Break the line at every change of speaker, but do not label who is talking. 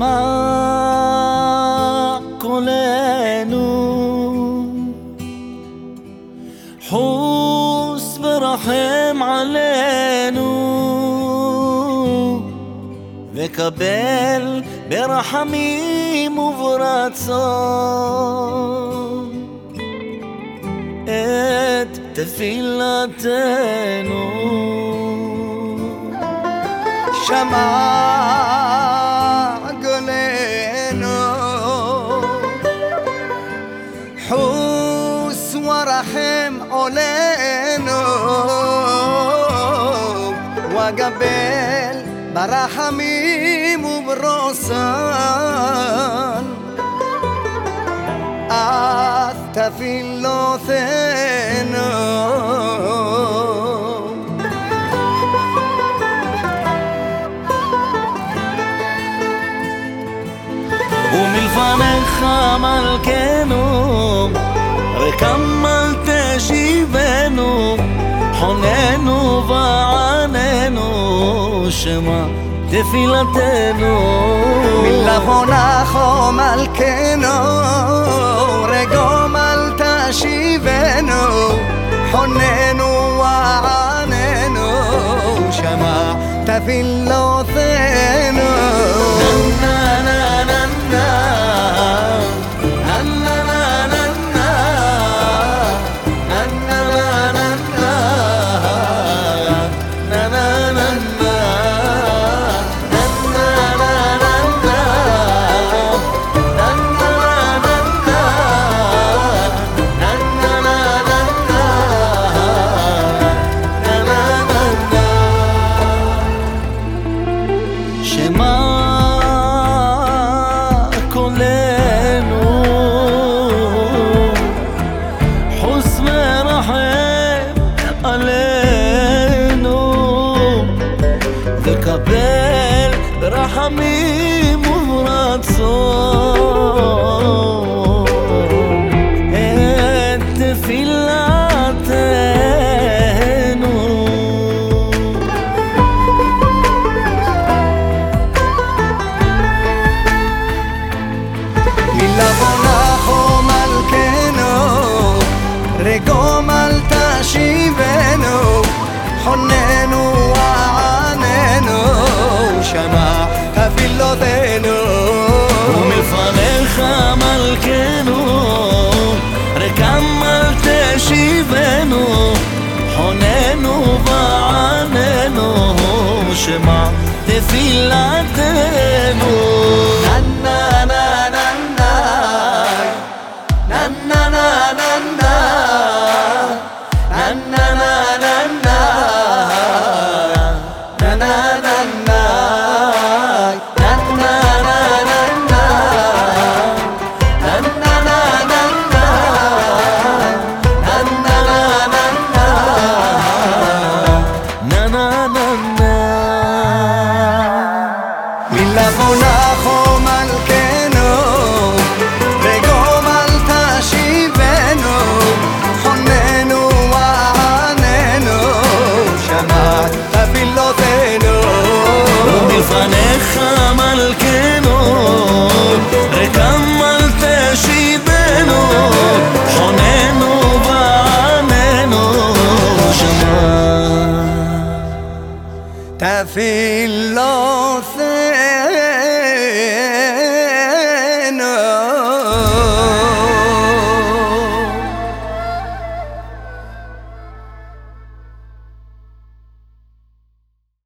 ישמע קולנו? חוס ורחם עלינו וקבל ברחמים וברצון את תפילתנו.
שמע שלכם עולנו. וגבל ברחמים וברוסן. אז תפילותינו
מלפניך מלכנו רקם אל תשיבנו, חוננו ועננו, שמע תפילתנו.
מלבונךו מלכנו, רגום אל תשיבנו, חוננו ועננו, שמע תפילותינו.
נה נה וקבל ברחמים וברצון את תפילתנו
מלבונךו מלכנו, רגום אל תשיבנו, חוננו שמע תפילותינו.
ומלפניך מלכנו, רקם אל תשיבנו, חוננו ועננו, שמע תפילתנו. נה נה
לבונה חומל כנו, וגומל תשיבנו, חוננו ועננו, שמעת תפילותינו.
ומלפניך מלכנו, וקמל תשיבנו, חוננו ועננו, שמעת
תפילותינו.